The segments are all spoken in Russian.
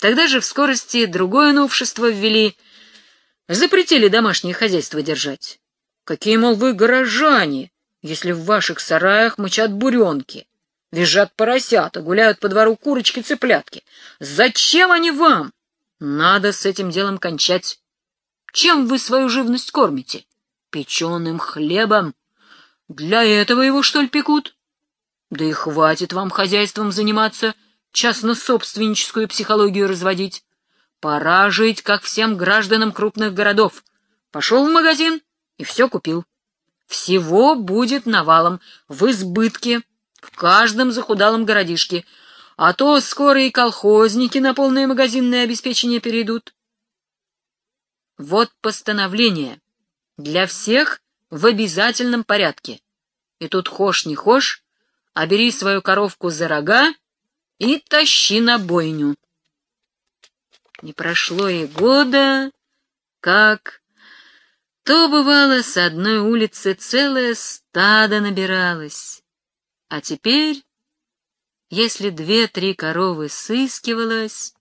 Тогда же в скорости другое новшество ввели. Запретили домашнее хозяйство держать. Какие, мол, вы горожане, если в ваших сараях мычат буренки, визжат поросята, гуляют по двору курочки-цыплятки. Зачем они вам? Надо с этим делом кончать. Чем вы свою живность кормите? Печеным хлебом. Для этого его, что ли, пекут? Да и хватит вам хозяйством заниматься, частно-собственническую психологию разводить. Пора жить, как всем гражданам крупных городов. Пошел в магазин и все купил. Всего будет навалом, в избытке, в каждом захудалом городишке, а то скоро и колхозники на полное магазинное обеспечение перейдут. Вот постановление. Для всех в обязательном порядке. И тут хошь не хошь, а бери свою коровку за рога и тащи на бойню. Не прошло и года, как... То, бывало, с одной улицы целое стадо набиралось. А теперь, если две-три коровы сыскивалось,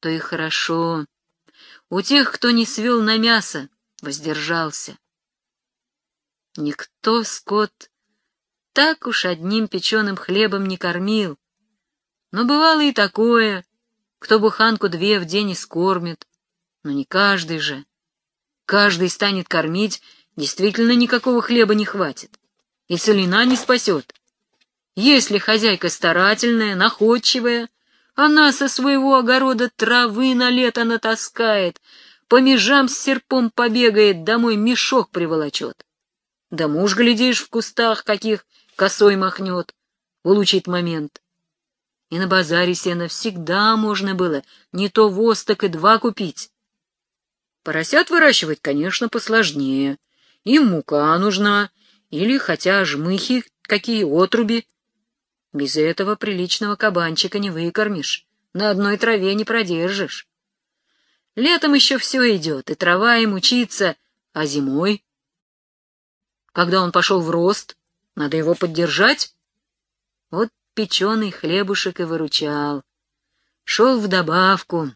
то и хорошо. У тех, кто не свел на мясо, воздержался. Никто скот так уж одним печеным хлебом не кормил. Но бывало и такое, кто буханку две в день искормит. Но не каждый же. Каждый станет кормить, действительно никакого хлеба не хватит. И целина не спасет. Если хозяйка старательная, находчивая, она со своего огорода травы на лето натаскает, по межам с серпом побегает, домой мешок приволочет. Да муж, глядишь, в кустах каких косой махнет, улучит момент. И на базаре сена всегда можно было не то воз, так и два купить. Поросят выращивать, конечно, посложнее. Им мука нужна, или хотя жмыхи какие отруби, без этого приличного кабанчика не выкормишь, на одной траве не продержишь. Летом еще все идет, и трава, и мучиться, а зимой? Когда он пошел в рост, надо его поддержать. Вот печеный хлебушек и выручал. Шел в добавку.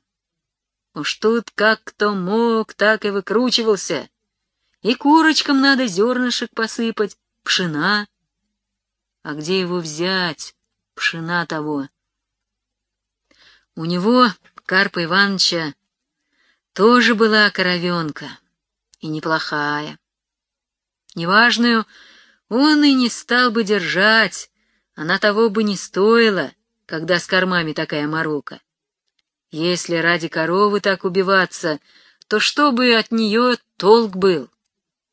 Уж тут как кто мог, так и выкручивался. И курочкам надо зернышек посыпать, пшена, а где его взять, пшена того? У него, Карпа Ивановича, тоже была коровенка, и неплохая. Неважную он и не стал бы держать, она того бы не стоила, когда с кормами такая морока. Если ради коровы так убиваться, то чтобы от нее толк был?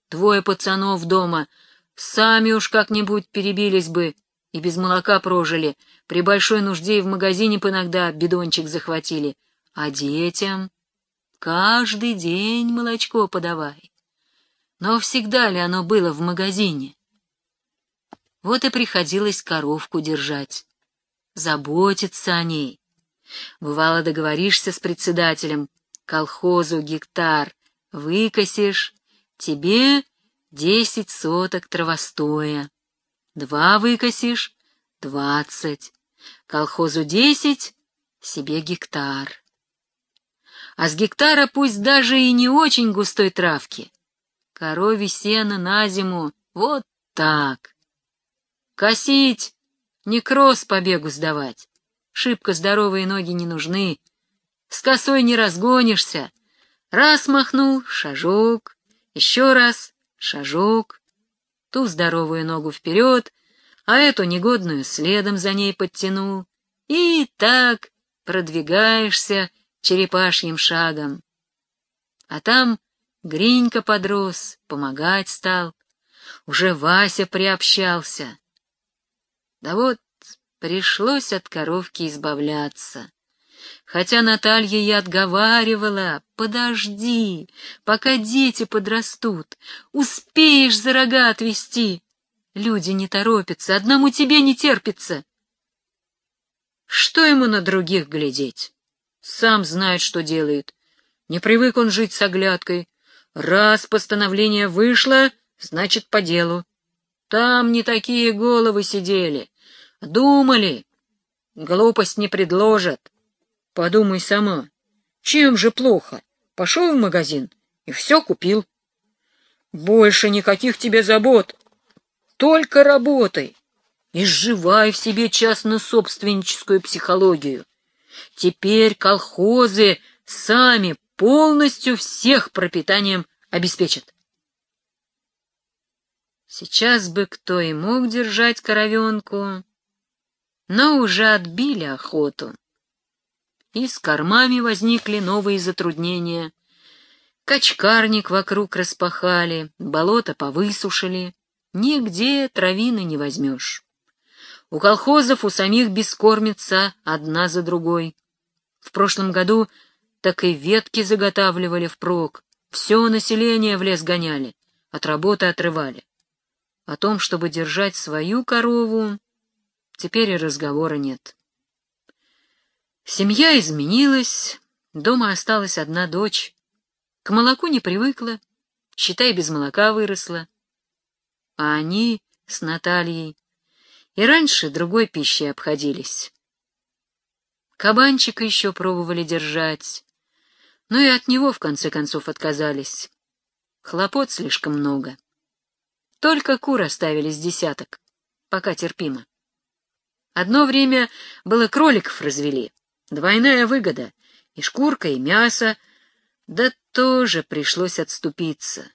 Двое пацанов дома — Сами уж как-нибудь перебились бы и без молока прожили, при большой нужде и в магазине иногда бидончик захватили. А детям каждый день молочко подавай. Но всегда ли оно было в магазине? Вот и приходилось коровку держать, заботиться о ней. Бывало, договоришься с председателем, колхозу гектар, выкосишь, тебе десять соток травостоя. Два выкосишь — двадцать. Колхозу десять, себе гектар. А с гектара пусть даже и не очень густой травки. Корове сено на зиму вот так. Косить, не кросс по бегу сдавать. Шибко здоровые ноги не нужны. С косой не разгонишься. Раз махнул, шажок, еще раз, шажок, ту здоровую ногу вперед, а эту негодную следом за ней подтянул, и так продвигаешься черепашьим шагом. А там Гринька подрос, помогать стал, уже Вася приобщался. Да вот пришлось от коровки избавляться. Хотя Наталья и отговаривала, подожди, пока дети подрастут, успеешь за рога отвести. Люди не торопятся, одному тебе не терпится. Что ему на других глядеть? Сам знает, что делает. Не привык он жить с оглядкой. Раз постановление вышло, значит, по делу. Там не такие головы сидели. Думали. Глупость не предложат. Подумай сама, чем же плохо? Пошел в магазин и все купил. Больше никаких тебе забот. Только работай. Изживай в себе частно-собственническую психологию. Теперь колхозы сами полностью всех пропитанием обеспечат. Сейчас бы кто и мог держать коровенку, но уже отбили охоту. И с кормами возникли новые затруднения. Качкарник вокруг распахали, болото повысушили, нигде травины не возьмешь. У колхозов у самих бескормится одна за другой. В прошлом году так и ветки заготавливали впрок, все население в лес гоняли, от работы отрывали. О том, чтобы держать свою корову, теперь и разговора нет. Семья изменилась, дома осталась одна дочь. К молоку не привыкла, считай, без молока выросла. А они с Натальей и раньше другой пищей обходились. Кабанчика еще пробовали держать, но и от него в конце концов отказались. Хлопот слишком много. Только кур оставили с десяток, пока терпимо. Одно время было кроликов развели, двойная выгода, и шкурка, и мясо, да тоже пришлось отступиться.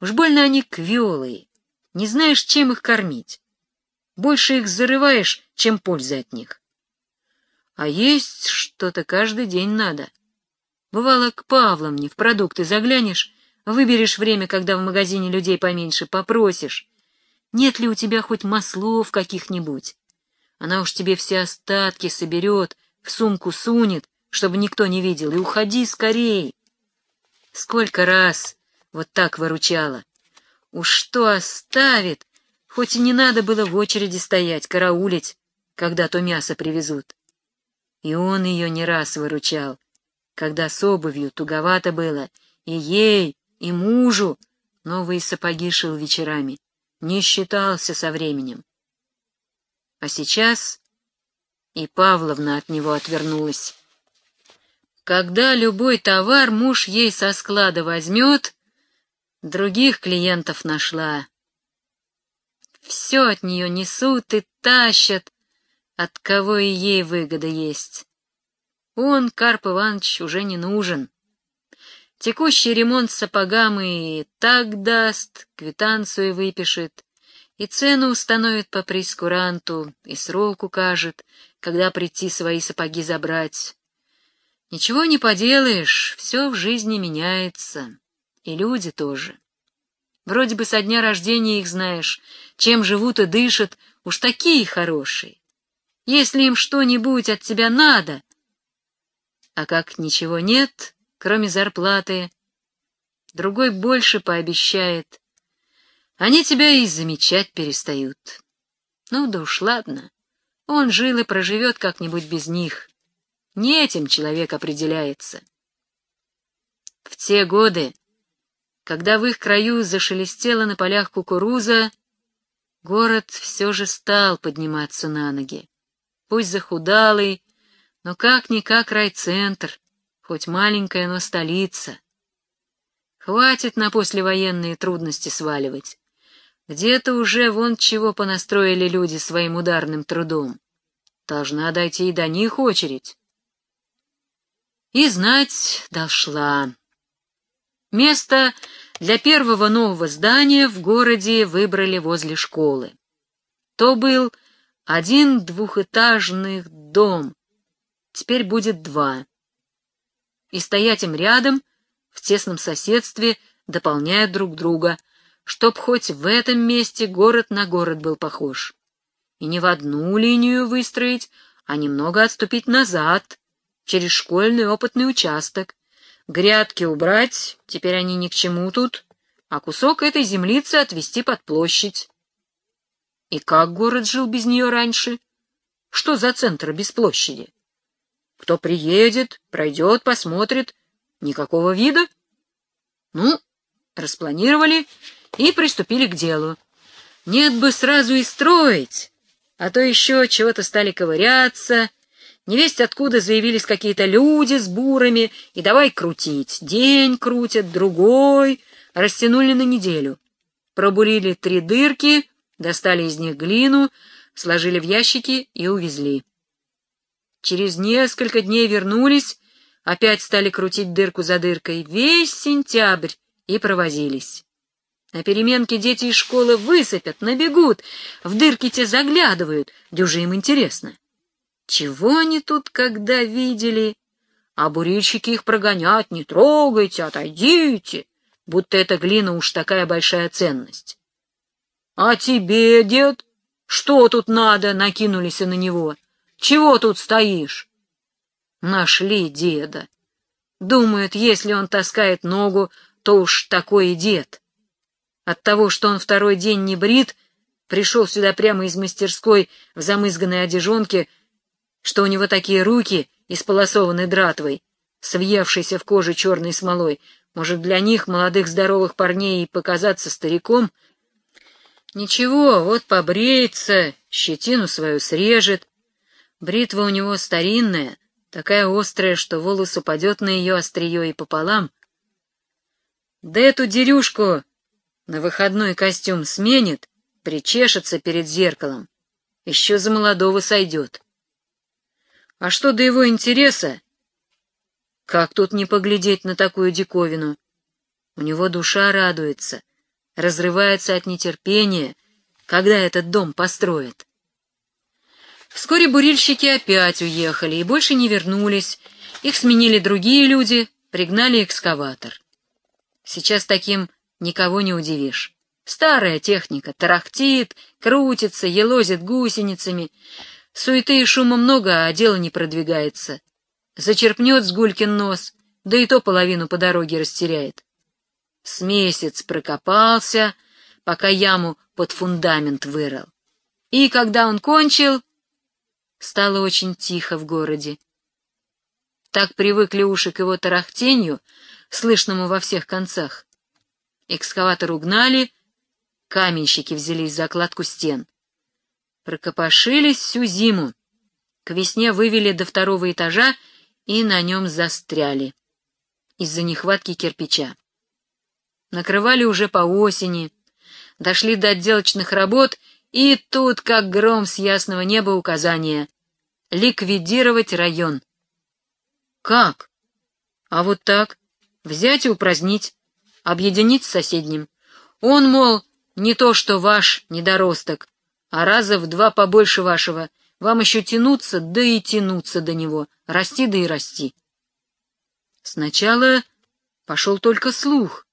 Уж больно они квелые, не знаешь, чем их кормить. Больше их зарываешь, чем пользы от них. А есть что-то каждый день надо. Бывало, к Павловне в продукты заглянешь, выберешь время, когда в магазине людей поменьше, попросишь. Нет ли у тебя хоть маслов каких-нибудь? Она уж тебе все остатки соберет, в сумку сунет, чтобы никто не видел, и уходи скорей. Сколько раз вот так выручала. Уж что оставит, хоть и не надо было в очереди стоять, караулить, когда то мясо привезут. И он ее не раз выручал, когда с обувью туговато было, и ей, и мужу новые сапоги шил вечерами, не считался со временем. А сейчас и Павловна от него отвернулась. Когда любой товар муж ей со склада возьмет, других клиентов нашла. Все от нее несут и тащат, от кого и ей выгода есть. Он, Карп Иванович, уже не нужен. Текущий ремонт сапогам и так даст, квитанцию выпишет, и цену установит по прескуранту, и срок укажет, когда прийти свои сапоги забрать. Ничего не поделаешь, все в жизни меняется, и люди тоже. Вроде бы со дня рождения их знаешь, чем живут и дышат, уж такие хорошие. Если им что-нибудь от тебя надо, а как ничего нет, кроме зарплаты, другой больше пообещает, они тебя и замечать перестают. Ну да уж ладно, он жил и проживет как-нибудь без них. Не этим человек определяется. В те годы, когда в их краю зашелестела на полях кукуруза, город все же стал подниматься на ноги. Пусть захудалый, но как-никак райцентр, хоть маленькая, но столица. Хватит на послевоенные трудности сваливать. Где-то уже вон чего понастроили люди своим ударным трудом. Должна дойти и до них очередь. И знать дошла. Место для первого нового здания в городе выбрали возле школы. То был один двухэтажный дом, теперь будет два. И стоять им рядом, в тесном соседстве, дополняя друг друга, чтоб хоть в этом месте город на город был похож. И не в одну линию выстроить, а немного отступить назад, через школьный опытный участок, Грядки убрать, теперь они ни к чему тут, а кусок этой землицы отвести под площадь. И как город жил без нее раньше? Что за центр без площади? Кто приедет, пройдет, посмотрит, никакого вида? Ну, распланировали и приступили к делу. Нет бы сразу и строить, а то еще чего-то стали ковыряться, Невесть откуда заявились какие-то люди с бурами, и давай крутить. День крутят, другой. Растянули на неделю. Пробурили три дырки, достали из них глину, сложили в ящики и увезли. Через несколько дней вернулись, опять стали крутить дырку за дыркой, весь сентябрь и провозились. На переменке дети из школы высыпят, набегут, в дырки те заглядывают, дюже им интересно. Чего они тут когда видели? А бурильщики их прогонять, не трогайте, отойдите, будто эта глина уж такая большая ценность. — А тебе, дед, что тут надо? — накинулись на него. — Чего тут стоишь? Нашли деда. Думают, если он таскает ногу, то уж такой и дед. От того, что он второй день не брит, пришел сюда прямо из мастерской в замызганной одежонке, что у него такие руки, исполосованные дратвой, свъевшейся в коже черной смолой, может, для них, молодых здоровых парней, и показаться стариком? Ничего, вот побреется, щетину свою срежет. Бритва у него старинная, такая острая, что волос упадет на ее острие и пополам. Да эту дерюшку на выходной костюм сменит, причешется перед зеркалом, еще за молодого сойдет. А что до его интереса? Как тут не поглядеть на такую диковину? У него душа радуется, разрывается от нетерпения, когда этот дом построят. Вскоре бурильщики опять уехали и больше не вернулись. Их сменили другие люди, пригнали экскаватор. Сейчас таким никого не удивишь. Старая техника тарахтит, крутится, елозит гусеницами. Суеты и шума много, а дело не продвигается. Зачерпнет с гулькин нос, да и то половину по дороге растеряет. С месяц прокопался, пока яму под фундамент вырыл. И когда он кончил, стало очень тихо в городе. Так привыкли уши к его тарахтенью, слышному во всех концах. Экскаватор угнали, каменщики взялись за кладку стен. Прокопошились всю зиму. К весне вывели до второго этажа и на нем застряли из-за нехватки кирпича. Накрывали уже по осени, дошли до отделочных работ, и тут, как гром с ясного неба, указание — ликвидировать район. Как? А вот так, взять и упразднить, объединить с соседним. Он, мол, не то что ваш недоросток, а раза в два побольше вашего — вам еще тянуться, да и тянуться до него, расти да и расти. Сначала пошел только слух.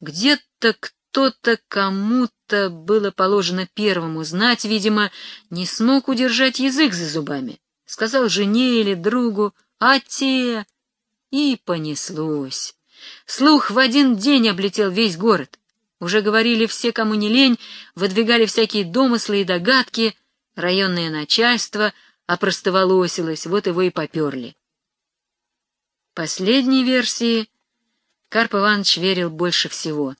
Где-то кто-то кому-то было положено первому знать, видимо, не смог удержать язык за зубами. Сказал жене или другу, а те... И понеслось. Слух в один день облетел весь город. Уже говорили все, кому не лень, выдвигали всякие домыслы и догадки, Районное начальство опростоволосилось, вот его и поперли. Последней версии Карп Иванович верил больше всего.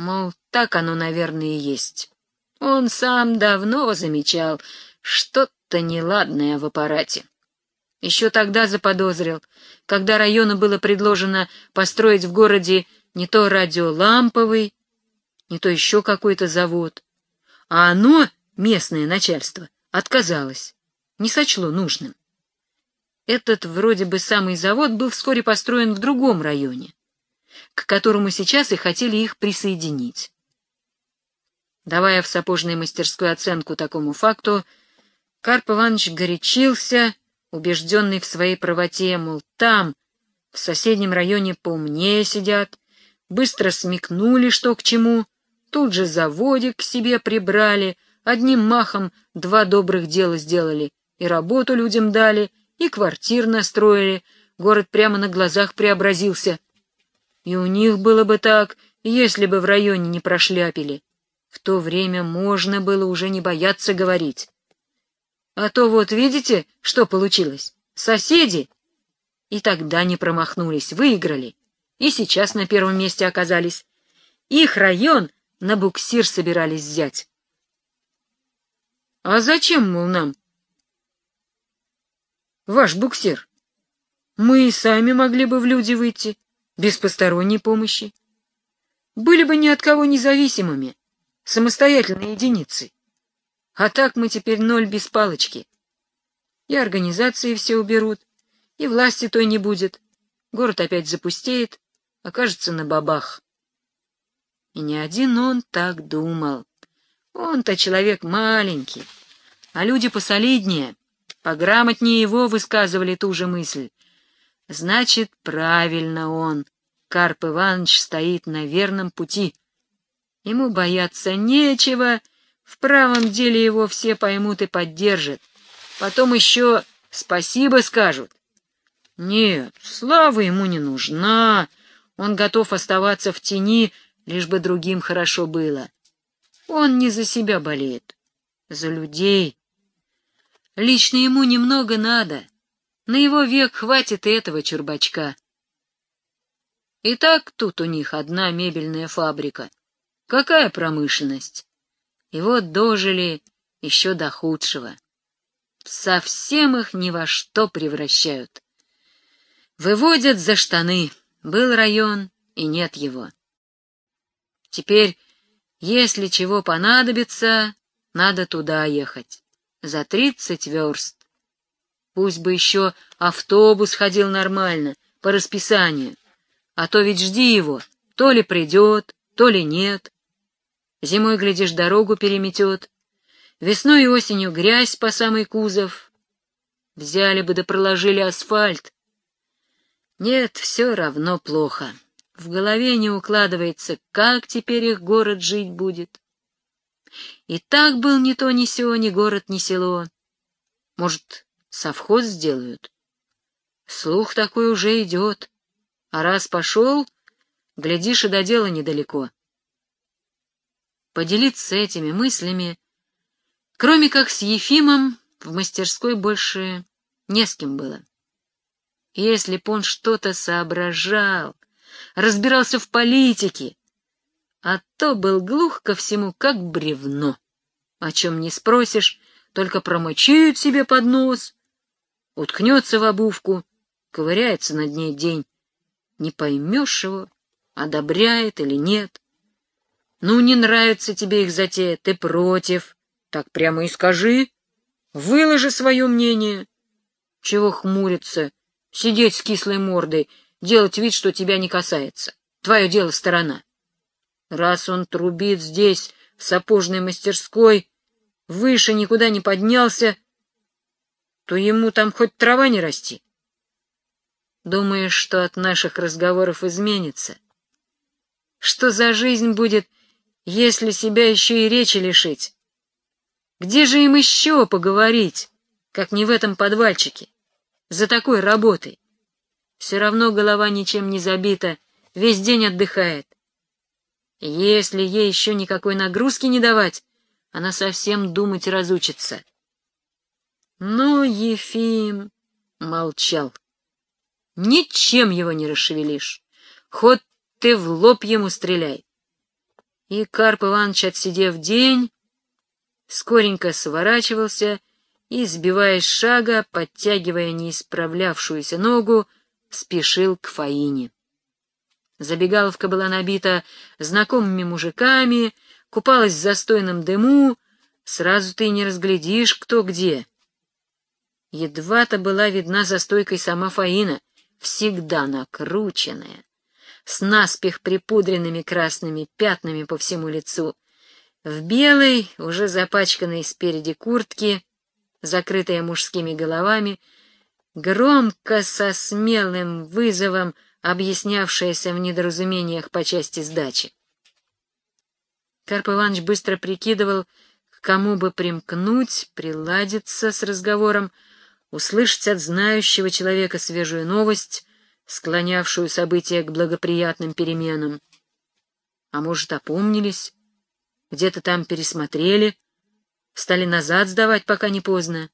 Мол, так оно, наверное, и есть. Он сам давно замечал что-то неладное в аппарате. Еще тогда заподозрил, когда району было предложено построить в городе не то радиоламповый, не то еще какой-то завод, а оно местное начальство отказалось, не сочло нужным. Этот вроде бы самый завод был вскоре построен в другом районе, к которому сейчас и хотели их присоединить. Давая в сапожной мастерской оценку такому факту, Карп Иванович горячился, убежденный в своей правоте, мол, там, в соседнем районе поумнее сидят, быстро смекнули, что к чему, тут же заводик к себе прибрали — Одним махом два добрых дела сделали, и работу людям дали, и квартир настроили, город прямо на глазах преобразился. И у них было бы так, если бы в районе не прошляпили. В то время можно было уже не бояться говорить. А то вот видите, что получилось? Соседи! И тогда не промахнулись, выиграли. И сейчас на первом месте оказались. Их район на буксир собирались взять. А зачем, мол, нам? ваш буксир. Мы и сами могли бы в люди выйти, без посторонней помощи. Были бы ни от кого независимыми, самостоятельной единицей. А так мы теперь ноль без палочки. И организации все уберут, и власти той не будет. Город опять запустеет, окажется на бабах. И не один он так думал. Он-то человек маленький, а люди посолиднее, пограмотнее его высказывали ту же мысль. Значит, правильно он, Карп Иванович, стоит на верном пути. Ему бояться нечего, в правом деле его все поймут и поддержат. Потом еще спасибо скажут. Нет, слава ему не нужна, он готов оставаться в тени, лишь бы другим хорошо было. Он не за себя болеет, за людей. Лично ему немного надо, на его век хватит и этого чурбачка. И так тут у них одна мебельная фабрика. Какая промышленность? И вот дожили еще до худшего. Совсем их ни во что превращают. Выводят за штаны. Был район, и нет его. Теперь, если чего понадобится, надо туда ехать. За тридцать верст. Пусть бы еще автобус ходил нормально, по расписанию. А то ведь жди его, то ли придет, то ли нет. Зимой, глядишь, дорогу переметет. Весной и осенью грязь по самый кузов. Взяли бы да проложили асфальт. Нет, все равно плохо. В голове не укладывается, как теперь их город жить будет. И так был ни то ни сё, ни город, ни село. Может, совхоз сделают? Слух такой уже идет. А раз пошел, глядишь, и до дела недалеко. Поделиться этими мыслями, кроме как с Ефимом, в мастерской больше не с кем было. Если б он что-то соображал, разбирался в политике, а то был глух ко всему, как бревно. О чем не спросишь, только промычают себе под нос, уткнется в обувку, ковыряется над ней день. Не поймешь его, одобряет или нет. Ну, не нравится тебе их затея, ты против. Так прямо и скажи. Выложи свое мнение. Чего хмуриться, сидеть с кислой мордой, делать вид, что тебя не касается. Твое дело сторона. Раз он трубит здесь, в сапожной мастерской, выше никуда не поднялся, то ему там хоть трава не расти. Думаешь, что от наших разговоров изменится? Что за жизнь будет, если себя еще и речи лишить? Где же им еще поговорить, как не в этом подвальчике, за такой работой? Все равно голова ничем не забита, весь день отдыхает. Если ей еще никакой нагрузки не давать, она совсем думать разучится. Но Ефим молчал. Ничем его не расшевелишь, хоть ты в лоб ему стреляй. И Карп Иванович, отсидев день, скоренько сворачивался и, сбиваясь шага, подтягивая неисправлявшуюся ногу, спешил к Фаине. Забегаловка была набита знакомыми мужиками, купалась в застойном дыму, сразу ты не разглядишь, кто где. Едва-то была видна за стойкой сама Фаина, всегда накрученная, с наспех припудренными красными пятнами по всему лицу, в белой, уже запачканной спереди куртке, закрытая мужскими головами, громко со смелым вызовом объяснявшаяся в недоразумениях по части сдачи. Карп Иванович быстро прикидывал, к кому бы примкнуть, приладиться с разговором, услышать от знающего человека свежую новость, склонявшую события к благоприятным переменам. А может, опомнились, где-то там пересмотрели, стали назад сдавать, пока не поздно.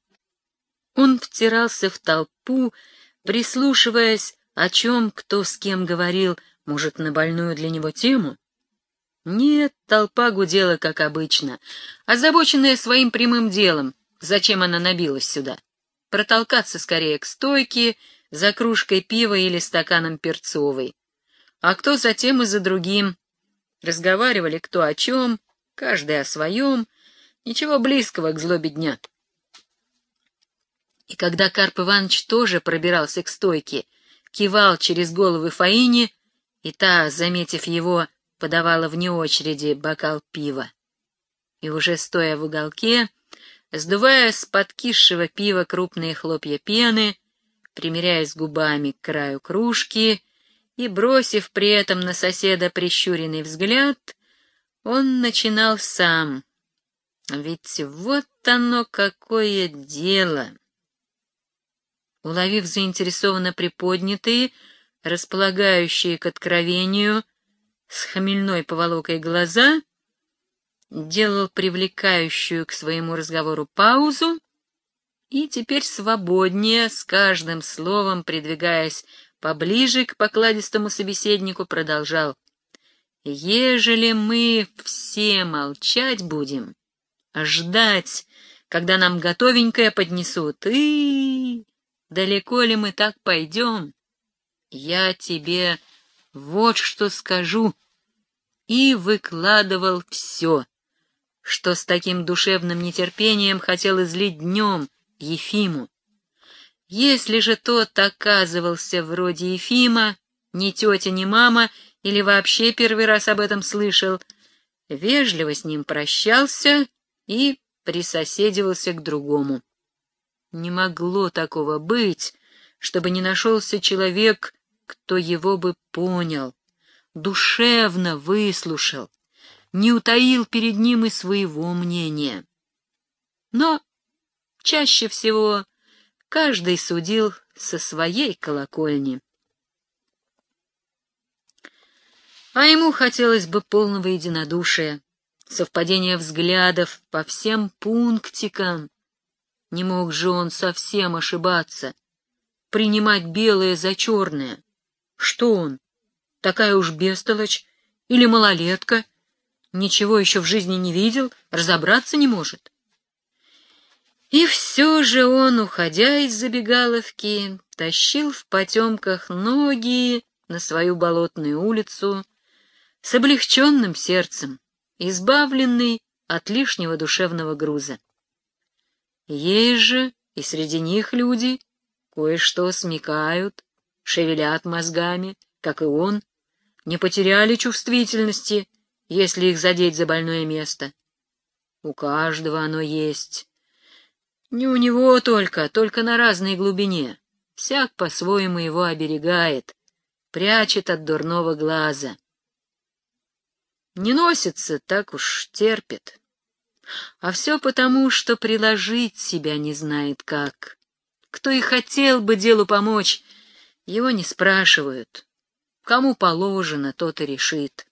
Он втирался в толпу, прислушиваясь, о чем кто с кем говорил, может, на больную для него тему. Нет, толпа гудела, как обычно, озабоченная своим прямым делом, зачем она набилась сюда. Протолкаться скорее к стойке за кружкой пива или стаканом перцовой. А кто за тем и за другим. Разговаривали кто о чем, каждый о своем, ничего близкого к злобе дня. И когда Карп Иванович тоже пробирался к стойке, кивал через головы Фаине, и та, заметив его, подавала вне очереди бокал пива. И уже стоя в уголке, сдувая с подкисшего пива крупные хлопья пены, примеряясь губами к краю кружки и бросив при этом на соседа прищуренный взгляд, он начинал сам. Ведь вот оно какое дело! Уловив заинтересованно приподнятые, располагающие к откровению, с хмельной поволокой глаза, делал привлекающую к своему разговору паузу и теперь свободнее, с каждым словом придвигаясь поближе к покладистому собеседнику, продолжал. «Ежели мы все молчать будем, ждать, когда нам готовенькое поднесут, и далеко ли мы так пойдем? Я тебе вот что скажу». И выкладывал все, что с таким душевным нетерпением хотел излить днем Ефиму. Если же тот оказывался вроде Ефима, ни тетя, ни мама, или вообще первый раз об этом слышал, вежливо с ним прощался и присоседивался к другому. Не могло такого быть, чтобы не нашелся человек, кто его бы понял, душевно выслушал, не утаил перед ним и своего мнения. Но чаще всего каждый судил со своей колокольни. А ему хотелось бы полного единодушия, совпадения взглядов по всем пунктикам. Не мог же он совсем ошибаться, принимать белое за черное. Что он, такая уж бестолочь или малолетка, ничего еще в жизни не видел, разобраться не может? И все же он, уходя из забегаловки, тащил в потемках ноги на свою болотную улицу с облегченным сердцем, избавленный от лишнего душевного груза. Есть же и среди них люди, кое-что смекают, шевелят мозгами, как и он, не потеряли чувствительности, если их задеть за больное место. У каждого оно есть, не у него только, только на разной глубине. Всяк по-своему его оберегает, прячет от дурного глаза. Не носится, так уж терпит. А все потому, что приложить себя не знает как. Кто и хотел бы делу помочь, его не спрашивают. Кому положено, тот и решит.